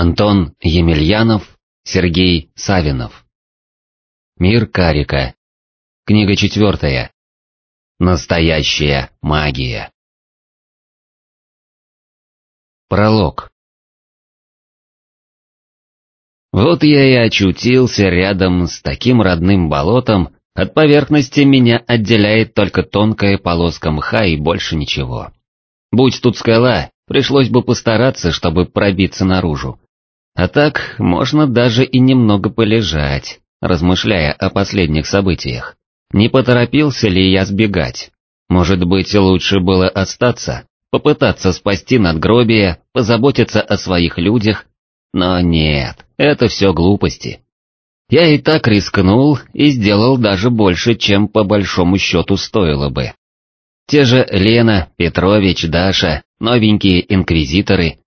Антон Емельянов, Сергей Савинов. Мир Карика. Книга четвертая. Настоящая магия. Пролог. Вот я и очутился рядом с таким родным болотом, от поверхности меня отделяет только тонкая полоска мха и больше ничего. Будь тут скала, пришлось бы постараться, чтобы пробиться наружу. А так, можно даже и немного полежать, размышляя о последних событиях. Не поторопился ли я сбегать? Может быть, лучше было остаться, попытаться спасти надгробие, позаботиться о своих людях? Но нет, это все глупости. Я и так рискнул и сделал даже больше, чем по большому счету стоило бы. Те же Лена, Петрович, Даша, новенькие инквизиторы.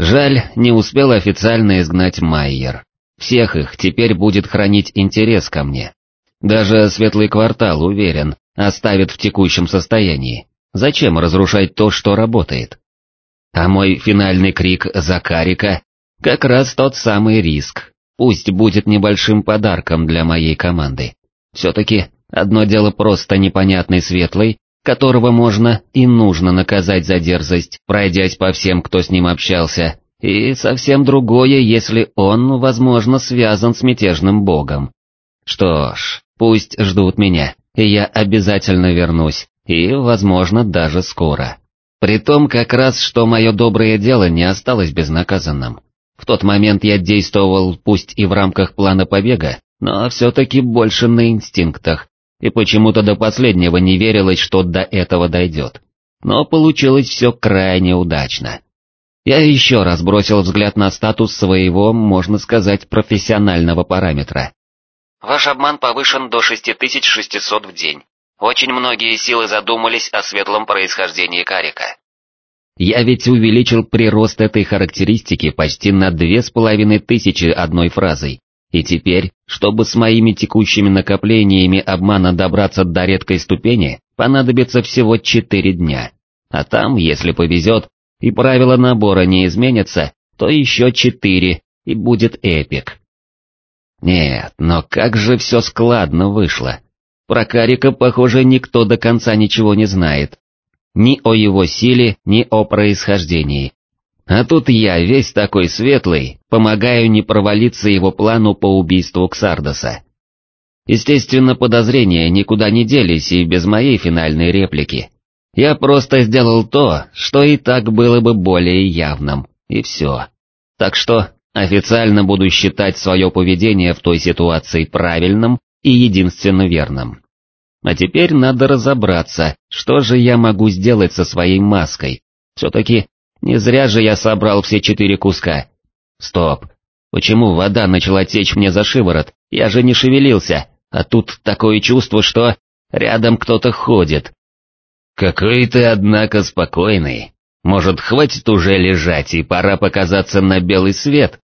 Жаль, не успел официально изгнать Майер. Всех их теперь будет хранить интерес ко мне. Даже Светлый Квартал, уверен, оставит в текущем состоянии. Зачем разрушать то, что работает? А мой финальный крик «Закарика» — как раз тот самый риск. Пусть будет небольшим подарком для моей команды. Все-таки одно дело просто непонятный Светлый, которого можно и нужно наказать за дерзость, пройдясь по всем, кто с ним общался, и совсем другое, если он, возможно, связан с мятежным богом. Что ж, пусть ждут меня, и я обязательно вернусь, и, возможно, даже скоро. При том как раз, что мое доброе дело не осталось безнаказанным. В тот момент я действовал пусть и в рамках плана побега, но все-таки больше на инстинктах, и почему-то до последнего не верилось, что до этого дойдет. Но получилось все крайне удачно. Я еще раз бросил взгляд на статус своего, можно сказать, профессионального параметра. Ваш обман повышен до 6600 в день. Очень многие силы задумались о светлом происхождении карика. Я ведь увеличил прирост этой характеристики почти на две с половиной тысячи одной фразой, и теперь, чтобы с моими текущими накоплениями обмана добраться до редкой ступени, понадобится всего четыре дня. А там, если повезет, и правила набора не изменятся, то еще четыре, и будет эпик. Нет, но как же все складно вышло. Про Карика, похоже, никто до конца ничего не знает. Ни о его силе, ни о происхождении. А тут я, весь такой светлый, помогаю не провалиться его плану по убийству Ксардоса. Естественно, подозрения никуда не делись и без моей финальной реплики. Я просто сделал то, что и так было бы более явным, и все. Так что официально буду считать свое поведение в той ситуации правильным и единственно верным. А теперь надо разобраться, что же я могу сделать со своей маской. Все-таки не зря же я собрал все четыре куска. Стоп. Почему вода начала течь мне за шиворот? Я же не шевелился, а тут такое чувство, что рядом кто-то ходит. Какой ты, однако, спокойный. Может, хватит уже лежать и пора показаться на белый свет?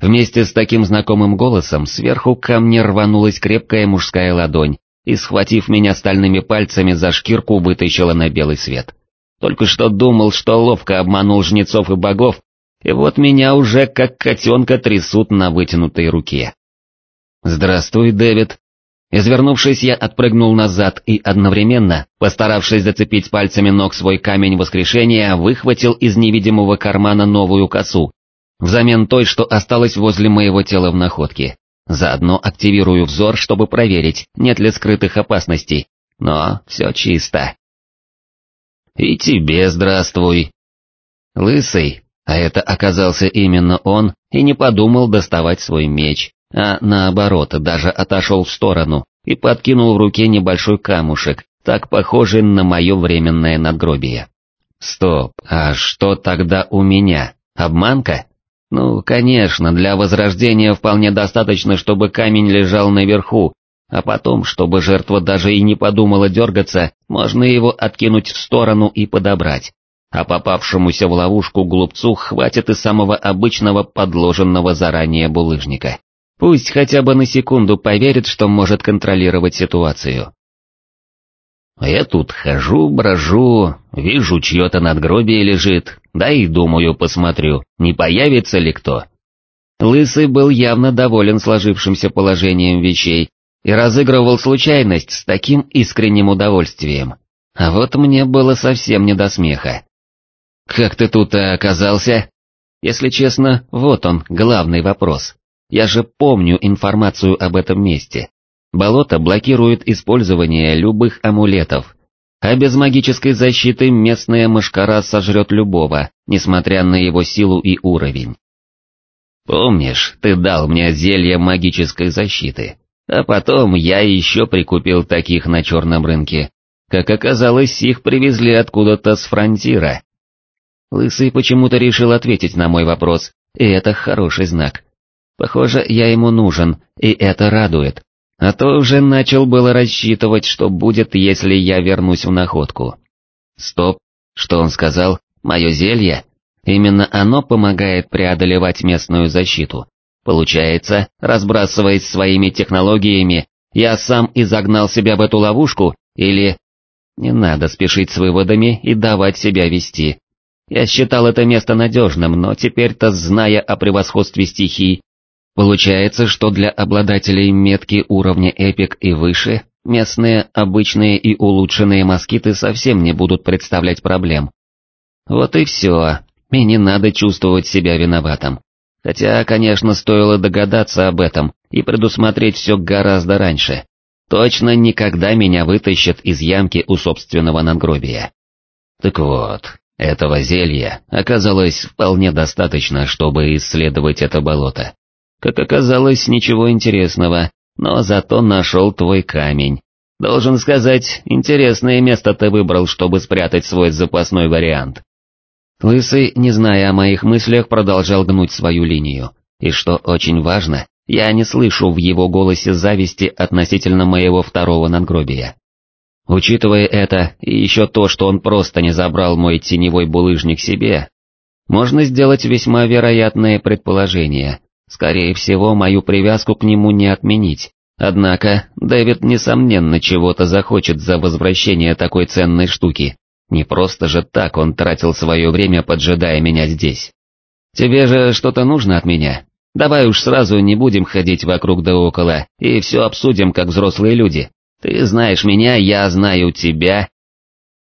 Вместе с таким знакомым голосом сверху ко мне рванулась крепкая мужская ладонь и, схватив меня стальными пальцами за шкирку, вытащила на белый свет. Только что думал, что ловко обманул жнецов и богов, и вот меня уже как котенка трясут на вытянутой руке. «Здравствуй, Дэвид». Извернувшись, я отпрыгнул назад и одновременно, постаравшись зацепить пальцами ног свой камень воскрешения, выхватил из невидимого кармана новую косу, взамен той, что осталась возле моего тела в находке. Заодно активирую взор, чтобы проверить, нет ли скрытых опасностей. Но все чисто. «И тебе здравствуй». Лысый, а это оказался именно он, и не подумал доставать свой меч, а наоборот даже отошел в сторону и подкинул в руке небольшой камушек, так похожий на мое временное надгробие. Стоп, а что тогда у меня? Обманка? Ну, конечно, для возрождения вполне достаточно, чтобы камень лежал наверху, а потом, чтобы жертва даже и не подумала дергаться, можно его откинуть в сторону и подобрать. А попавшемуся в ловушку глупцу хватит и самого обычного подложенного заранее булыжника. Пусть хотя бы на секунду поверит, что может контролировать ситуацию. Я тут хожу, брожу, вижу, чье-то надгробие лежит, да и думаю, посмотрю, не появится ли кто. Лысый был явно доволен сложившимся положением вещей и разыгрывал случайность с таким искренним удовольствием. А вот мне было совсем не до смеха. «Как ты тут оказался?» Если честно, вот он, главный вопрос. Я же помню информацию об этом месте. Болото блокирует использование любых амулетов, а без магической защиты местная мышкара сожрет любого, несмотря на его силу и уровень. Помнишь, ты дал мне зелье магической защиты, а потом я еще прикупил таких на черном рынке. Как оказалось, их привезли откуда-то с фронтира. Лысый почему-то решил ответить на мой вопрос, и это хороший знак. Похоже, я ему нужен, и это радует. А то уже начал было рассчитывать, что будет, если я вернусь в находку. Стоп, что он сказал? Мое зелье? Именно оно помогает преодолевать местную защиту. Получается, разбрасываясь своими технологиями, я сам и загнал себя в эту ловушку, или... Не надо спешить с выводами и давать себя вести. Я считал это место надежным, но теперь-то, зная о превосходстве стихий, получается, что для обладателей метки уровня эпик и выше, местные обычные и улучшенные москиты совсем не будут представлять проблем. Вот и все, и не надо чувствовать себя виноватым. Хотя, конечно, стоило догадаться об этом и предусмотреть все гораздо раньше. Точно никогда меня вытащат из ямки у собственного надгробия. Так вот, этого зелья оказалось вполне достаточно, чтобы исследовать это болото. Как оказалось, ничего интересного, но зато нашел твой камень. Должен сказать, интересное место ты выбрал, чтобы спрятать свой запасной вариант. Лысый, не зная о моих мыслях, продолжал гнуть свою линию. И что очень важно, я не слышу в его голосе зависти относительно моего второго надгробия. Учитывая это, и еще то, что он просто не забрал мой теневой булыжник себе, можно сделать весьма вероятное предположение. Скорее всего, мою привязку к нему не отменить. Однако, Дэвид несомненно чего-то захочет за возвращение такой ценной штуки. Не просто же так он тратил свое время, поджидая меня здесь. Тебе же что-то нужно от меня? Давай уж сразу не будем ходить вокруг да около, и все обсудим как взрослые люди. Ты знаешь меня, я знаю тебя.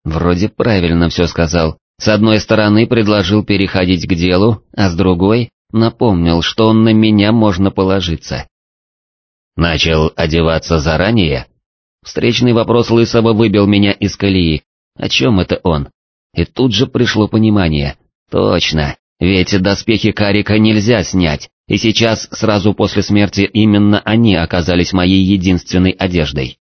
Вроде правильно все сказал. С одной стороны предложил переходить к делу, а с другой напомнил, что на меня можно положиться. Начал одеваться заранее? Встречный вопрос Лысого выбил меня из колеи. О чем это он? И тут же пришло понимание. Точно, ведь доспехи Карика нельзя снять, и сейчас, сразу после смерти, именно они оказались моей единственной одеждой.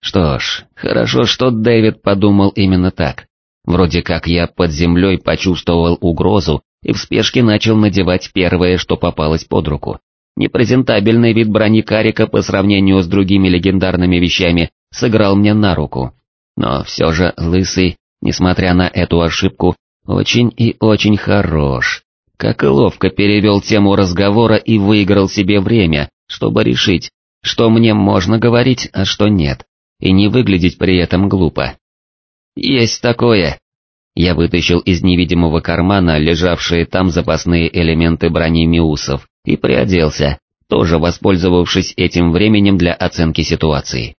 Что ж, хорошо, что Дэвид подумал именно так. Вроде как я под землей почувствовал угрозу и в спешке начал надевать первое, что попалось под руку. Непрезентабельный вид брони Карика по сравнению с другими легендарными вещами сыграл мне на руку. Но все же Лысый, несмотря на эту ошибку, очень и очень хорош. Как ловко перевел тему разговора и выиграл себе время, чтобы решить, что мне можно говорить, а что нет и не выглядеть при этом глупо. «Есть такое!» Я вытащил из невидимого кармана лежавшие там запасные элементы брони Миусов и приоделся, тоже воспользовавшись этим временем для оценки ситуации.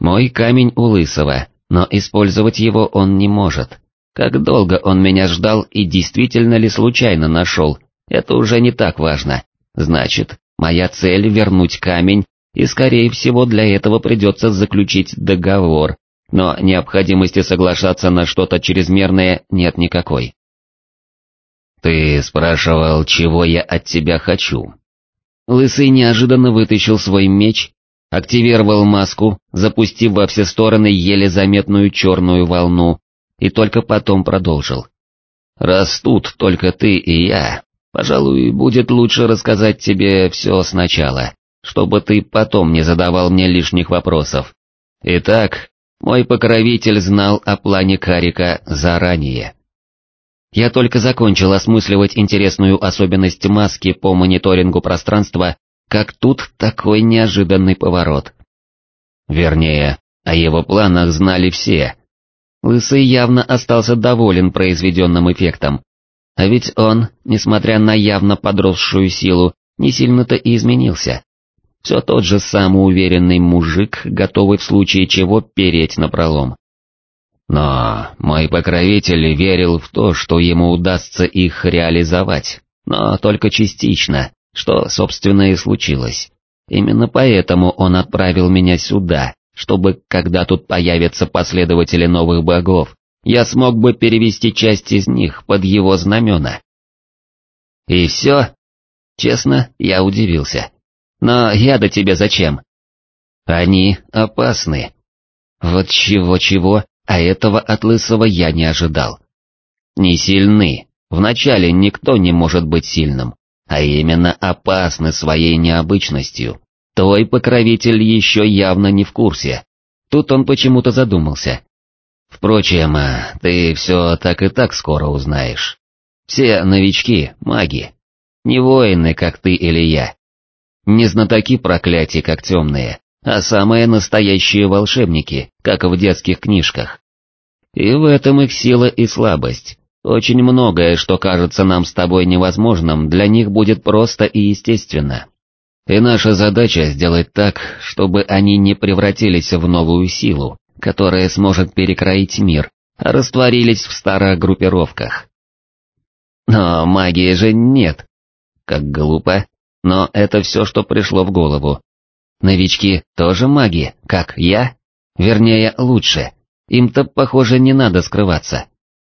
Мой камень у Лысого, но использовать его он не может. Как долго он меня ждал и действительно ли случайно нашел, это уже не так важно. Значит, моя цель вернуть камень и скорее всего для этого придется заключить договор, но необходимости соглашаться на что-то чрезмерное нет никакой. «Ты спрашивал, чего я от тебя хочу?» Лысый неожиданно вытащил свой меч, активировал маску, запустив во все стороны еле заметную черную волну, и только потом продолжил. «Раз тут только ты и я, пожалуй, будет лучше рассказать тебе все сначала чтобы ты потом не задавал мне лишних вопросов. Итак, мой покровитель знал о плане Карика заранее. Я только закончил осмысливать интересную особенность маски по мониторингу пространства, как тут такой неожиданный поворот. Вернее, О его планах знали все. Лысый явно остался доволен произведенным эффектом. А ведь он, несмотря на явно подросшую силу, не сильно-то и изменился. Все тот же самоуверенный мужик, готовый в случае чего переть на пролом. Но мой покровитель верил в то, что ему удастся их реализовать, но только частично, что, собственно, и случилось. Именно поэтому он отправил меня сюда, чтобы, когда тут появятся последователи новых богов, я смог бы перевести часть из них под его знамена. И все? Честно, я удивился. Но я-то тебе зачем? Они опасны. Вот чего-чего, а этого от Лысого я не ожидал. Не сильны, вначале никто не может быть сильным, а именно опасны своей необычностью. Твой покровитель еще явно не в курсе. Тут он почему-то задумался. Впрочем, ты все так и так скоро узнаешь. Все новички, маги. Не воины, как ты или я. Не знатоки проклятий, как темные, а самые настоящие волшебники, как в детских книжках. И в этом их сила и слабость. Очень многое, что кажется нам с тобой невозможным, для них будет просто и естественно. И наша задача сделать так, чтобы они не превратились в новую силу, которая сможет перекроить мир, а растворились в старых группировках. Но магии же нет. Как глупо, но это все, что пришло в голову. Новички тоже маги, как я? Вернее, лучше. Им-то, похоже, не надо скрываться.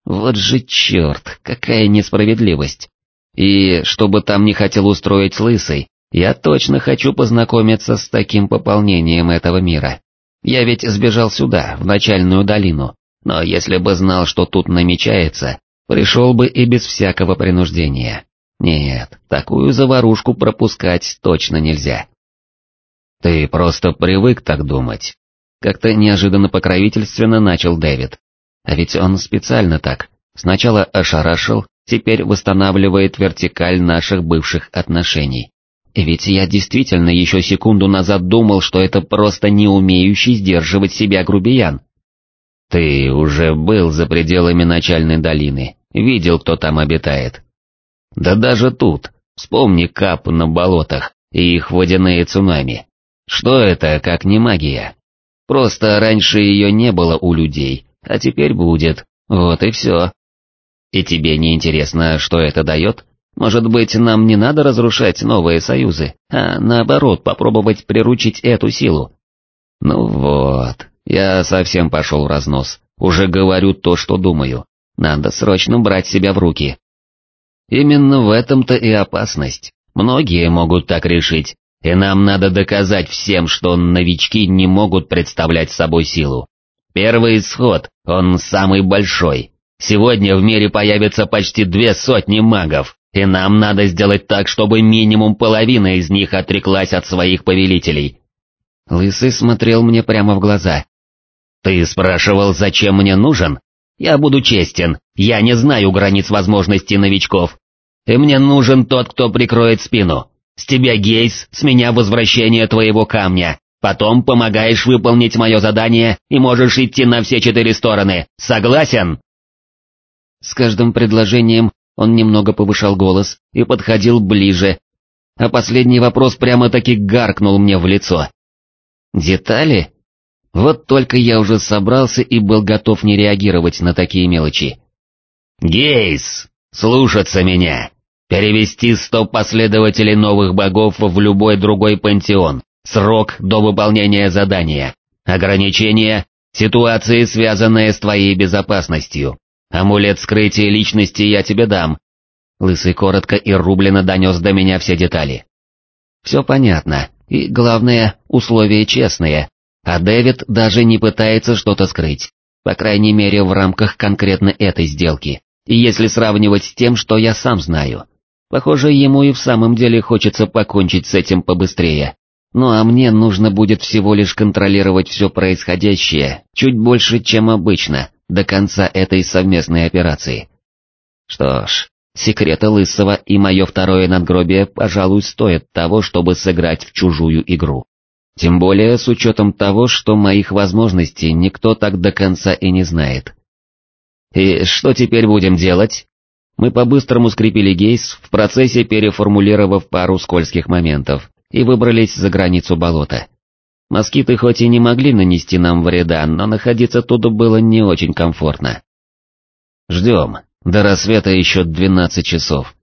Вот же черт, какая несправедливость. И, чтобы там не хотел устроить лысый, я точно хочу познакомиться с таким пополнением этого мира. Я ведь сбежал сюда, в начальную долину, но если бы знал, что тут намечается, пришел бы и без всякого принуждения. Нет, такую заварушку пропускать точно нельзя. Ты просто привык так думать. Как-то неожиданно покровительственно начал Дэвид. А ведь он специально так. Сначала ошарашил, теперь восстанавливает вертикаль наших бывших отношений. Ведь я действительно еще секунду назад думал, что это просто не умеющий сдерживать себя грубиян. Ты уже был за пределами начальной долины, видел, кто там обитает. Да даже тут, вспомни кап на болотах и их водяные цунами. Что это, как не магия? Просто раньше ее не было у людей, а теперь будет, вот и все. И тебе не интересно, что это дает? Может быть, нам не надо разрушать новые союзы, а наоборот попробовать приручить эту силу? Ну вот, я совсем пошел в разнос, уже говорю то, что думаю. Надо срочно брать себя в руки. Именно в этом-то и опасность. Многие могут так решить, и нам надо доказать всем, что новички не могут представлять собой силу. Первый исход, он самый большой. Сегодня в мире появится почти две сотни магов, и нам надо сделать так, чтобы минимум половина из них отреклась от своих повелителей. Лысый смотрел мне прямо в глаза. «Ты спрашивал, зачем мне нужен? Я буду честен, я не знаю границ возможностей новичков. И мне нужен тот, кто прикроет спину. С тебя гейс, с меня возвращение твоего камня. Потом помогаешь выполнить мое задание и можешь идти на все четыре стороны. Согласен?» С каждым предложением он немного повышал голос и подходил ближе, а последний вопрос прямо-таки гаркнул мне в лицо. «Детали?» Вот только я уже собрался и был готов не реагировать на такие мелочи. «Гейс, слушаться меня!» Перевести сто последователей новых богов в любой другой пантеон. Срок до выполнения задания. Ограничения. Ситуации, связанные с твоей безопасностью. Амулет скрытия личности я тебе дам. Лысый коротко и рублено донес до меня все детали. Все понятно, и главное, условия честные, а Дэвид даже не пытается что-то скрыть, по крайней мере в рамках конкретно этой сделки, и если сравнивать с тем, что я сам знаю. Похоже, ему и в самом деле хочется покончить с этим побыстрее. Ну а мне нужно будет всего лишь контролировать все происходящее, чуть больше, чем обычно, до конца этой совместной операции. Что ж, секреты Лысого и мое второе надгробие, пожалуй, стоят того, чтобы сыграть в чужую игру. Тем более с учетом того, что моих возможностей никто так до конца и не знает. И что теперь будем делать? Мы по-быстрому скрепили гейс, в процессе переформулировав пару скользких моментов, и выбрались за границу болота. Москиты хоть и не могли нанести нам вреда, но находиться тут было не очень комфортно. Ждем, до рассвета еще двенадцать часов.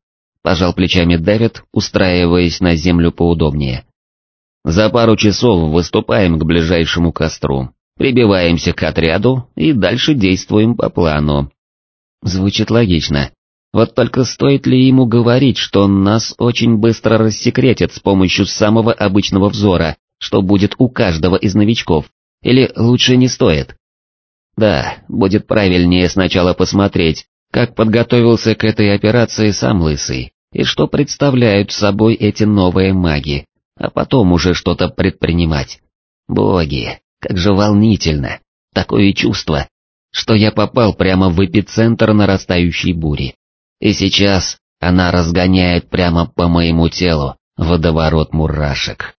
Пожал плечами Дэвид, устраиваясь на землю поудобнее. За пару часов выступаем к ближайшему костру, прибиваемся к отряду и дальше действуем по плану. Звучит логично. Вот только стоит ли ему говорить, что нас очень быстро рассекретят с помощью самого обычного взора, что будет у каждого из новичков, или лучше не стоит? Да, будет правильнее сначала посмотреть, как подготовился к этой операции сам Лысый, и что представляют собой эти новые маги, а потом уже что-то предпринимать. Боги, как же волнительно, такое чувство, что я попал прямо в эпицентр нарастающей бури. И сейчас она разгоняет прямо по моему телу водоворот мурашек.